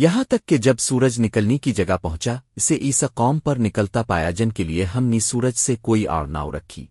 یہاں تک کہ جب سورج نکلنے کی جگہ پہنچا، اسے عیسا قوم پر نکلتا پایا جن کے لیے ہم نے سورج سے کوئی آڑ ناؤ رکھی۔